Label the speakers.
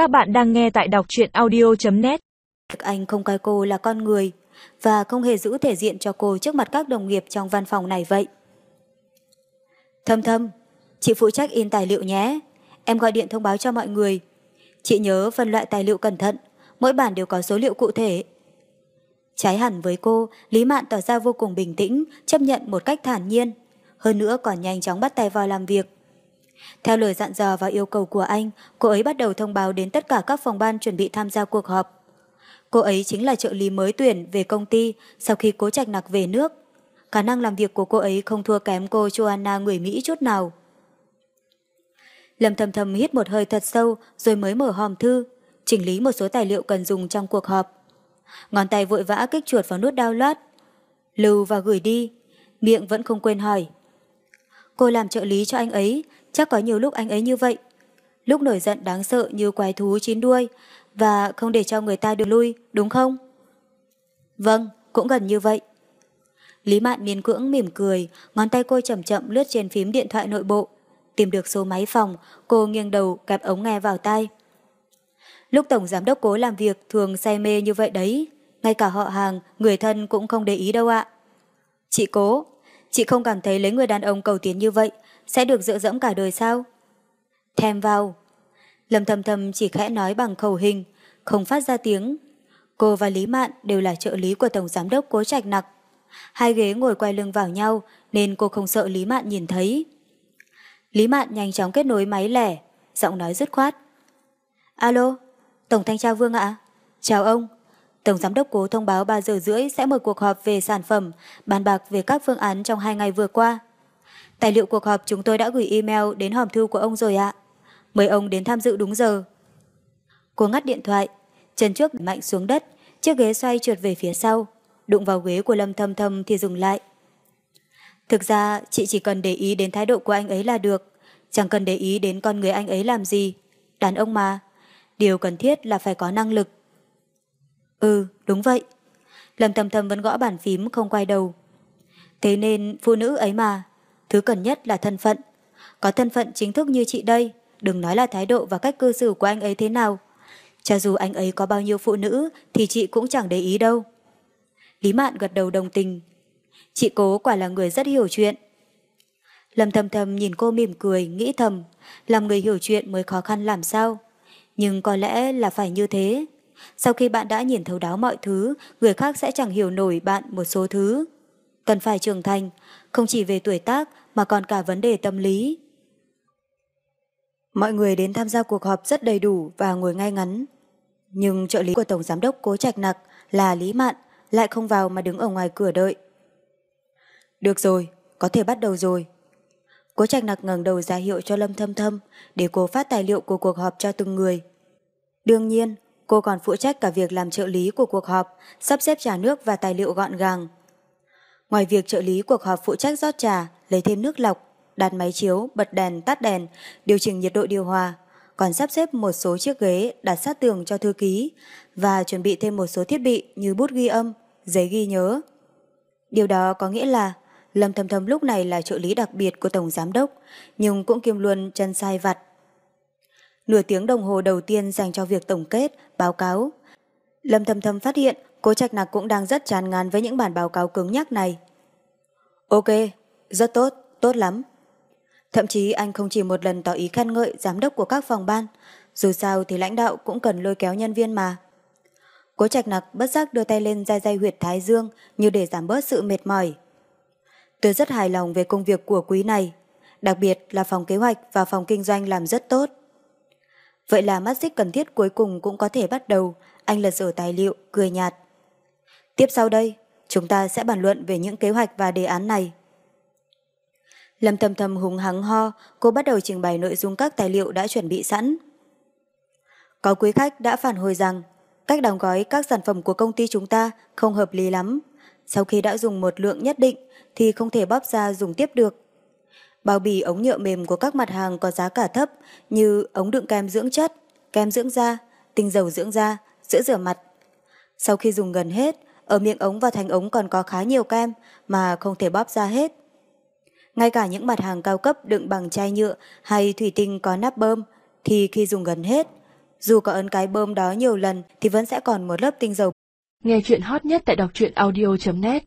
Speaker 1: Các bạn đang nghe tại đọc truyện audio.net
Speaker 2: Anh không coi cô là con người và không hề giữ thể diện cho cô trước mặt các đồng nghiệp trong văn phòng này vậy. Thâm thâm, chị phụ trách in tài liệu nhé. Em gọi điện thông báo cho mọi người. Chị nhớ phân loại tài liệu cẩn thận, mỗi bản đều có số liệu cụ thể. Trái hẳn với cô, Lý Mạn tỏ ra vô cùng bình tĩnh, chấp nhận một cách thản nhiên. Hơn nữa còn nhanh chóng bắt tay vào làm việc. Theo lời dặn dò và yêu cầu của anh, cô ấy bắt đầu thông báo đến tất cả các phòng ban chuẩn bị tham gia cuộc họp. Cô ấy chính là trợ lý mới tuyển về công ty sau khi cố trạch nặc về nước. Khả năng làm việc của cô ấy không thua kém cô Joanna người Mỹ chút nào. Lâm thầm thầm hít một hơi thật sâu rồi mới mở hòm thư, chỉnh lý một số tài liệu cần dùng trong cuộc họp. Ngón tay vội vã kích chuột vào nút download. Lưu và gửi đi, miệng vẫn không quên hỏi. Cô làm trợ lý cho anh ấy, chắc có nhiều lúc anh ấy như vậy. Lúc nổi giận đáng sợ như quái thú chín đuôi và không để cho người ta được lui, đúng không? Vâng, cũng gần như vậy. Lý Mạn miên cưỡng mỉm cười, ngón tay cô chậm chậm lướt trên phím điện thoại nội bộ. Tìm được số máy phòng, cô nghiêng đầu kẹp ống nghe vào tai. Lúc Tổng Giám đốc cố làm việc thường say mê như vậy đấy. Ngay cả họ hàng, người thân cũng không để ý đâu ạ. Chị cố, chị không cảm thấy lấy người đàn ông cầu tiến như vậy sẽ được dựa dẫm cả đời sao? Thèm vào. Lâm thầm thầm chỉ khẽ nói bằng khẩu hình, không phát ra tiếng. Cô và Lý Mạn đều là trợ lý của Tổng Giám đốc Cố Trạch Nặc. Hai ghế ngồi quay lưng vào nhau nên cô không sợ Lý Mạn nhìn thấy. Lý Mạn nhanh chóng kết nối máy lẻ, giọng nói dứt khoát. Alo, Tổng Thanh tra Vương ạ. Chào ông. Tổng Giám đốc Cố thông báo 3 giờ rưỡi sẽ mở cuộc họp về sản phẩm, bàn bạc về các phương án trong hai ngày vừa qua. Tài liệu cuộc họp chúng tôi đã gửi email đến hòm thư của ông rồi ạ. Mời ông đến tham dự đúng giờ. Cô ngắt điện thoại, chân trước mạnh xuống đất, chiếc ghế xoay trượt về phía sau, đụng vào ghế của Lâm Thâm Thâm thì dừng lại. Thực ra, chị chỉ cần để ý đến thái độ của anh ấy là được, chẳng cần để ý đến con người anh ấy làm gì. Đàn ông mà, điều cần thiết là phải có năng lực. Ừ, đúng vậy. Lâm thầm thầm vẫn gõ bàn phím không quay đầu. Thế nên phụ nữ ấy mà, thứ cần nhất là thân phận. Có thân phận chính thức như chị đây, đừng nói là thái độ và cách cư xử của anh ấy thế nào. Cho dù anh ấy có bao nhiêu phụ nữ thì chị cũng chẳng để ý đâu. Lý Mạn gật đầu đồng tình. Chị cố quả là người rất hiểu chuyện. Lâm thầm thầm nhìn cô mỉm cười, nghĩ thầm, làm người hiểu chuyện mới khó khăn làm sao. Nhưng có lẽ là phải như thế. Sau khi bạn đã nhìn thấu đáo mọi thứ, người khác sẽ chẳng hiểu nổi bạn một số thứ. Cần phải trưởng thành, không chỉ về tuổi tác mà còn cả vấn đề tâm lý. Mọi người đến tham gia cuộc họp rất đầy đủ và ngồi ngay ngắn. Nhưng trợ lý của Tổng Giám đốc Cố Trạch Nặc là Lý Mạn lại không vào mà đứng ở ngoài cửa đợi. Được rồi, có thể bắt đầu rồi. Cố Trạch Nặc ngẩng đầu ra hiệu cho Lâm Thâm Thâm để cô phát tài liệu của cuộc họp cho từng người. Đương nhiên, cô còn phụ trách cả việc làm trợ lý của cuộc họp, sắp xếp trà nước và tài liệu gọn gàng. Ngoài việc trợ lý cuộc họp phụ trách rót trà, lấy thêm nước lọc, đặt máy chiếu, bật đèn, tắt đèn, điều chỉnh nhiệt độ điều hòa, còn sắp xếp một số chiếc ghế đặt sát tường cho thư ký và chuẩn bị thêm một số thiết bị như bút ghi âm, giấy ghi nhớ. Điều đó có nghĩa là Lâm Thầm Thầm lúc này là trợ lý đặc biệt của Tổng Giám đốc, nhưng cũng kiêm luôn chân sai vặt. Nửa tiếng đồng hồ đầu tiên dành cho việc tổng kết, báo cáo. Lâm Thâm Thâm phát hiện Cố Trạch Nặc cũng đang rất chán ngán với những bản báo cáo cứng nhắc này. Ok, rất tốt, tốt lắm. Thậm chí anh không chỉ một lần tỏ ý khen ngợi giám đốc của các phòng ban, dù sao thì lãnh đạo cũng cần lôi kéo nhân viên mà. Cố Trạch Nặc bất giác đưa tay lên dai dai huyệt thái dương như để giảm bớt sự mệt mỏi. Tôi rất hài lòng về công việc của quý này, đặc biệt là phòng kế hoạch và phòng kinh doanh làm rất tốt. Vậy là mắt xích cần thiết cuối cùng cũng có thể bắt đầu, anh lật dở tài liệu, cười nhạt. Tiếp sau đây, chúng ta sẽ bàn luận về những kế hoạch và đề án này. Lâm thầm thầm hùng hắng ho, cô bắt đầu trình bày nội dung các tài liệu đã chuẩn bị sẵn. Có quý khách đã phản hồi rằng cách đóng gói các sản phẩm của công ty chúng ta không hợp lý lắm. Sau khi đã dùng một lượng nhất định thì không thể bóp ra dùng tiếp được. Bao bì ống nhựa mềm của các mặt hàng có giá cả thấp như ống đựng kem dưỡng chất, kem dưỡng da, tinh dầu dưỡng da, sữa rửa mặt. Sau khi dùng gần hết, ở miệng ống và thành ống còn có khá nhiều kem mà không thể bóp ra hết. Ngay cả những mặt hàng cao cấp đựng bằng chai nhựa hay thủy tinh có nắp bơm thì khi dùng gần hết, Dù có ấn cái bơm đó nhiều lần thì vẫn sẽ còn một lớp tinh dầu.
Speaker 3: Nghe chuyện hot nhất tại đọc truyện audio.net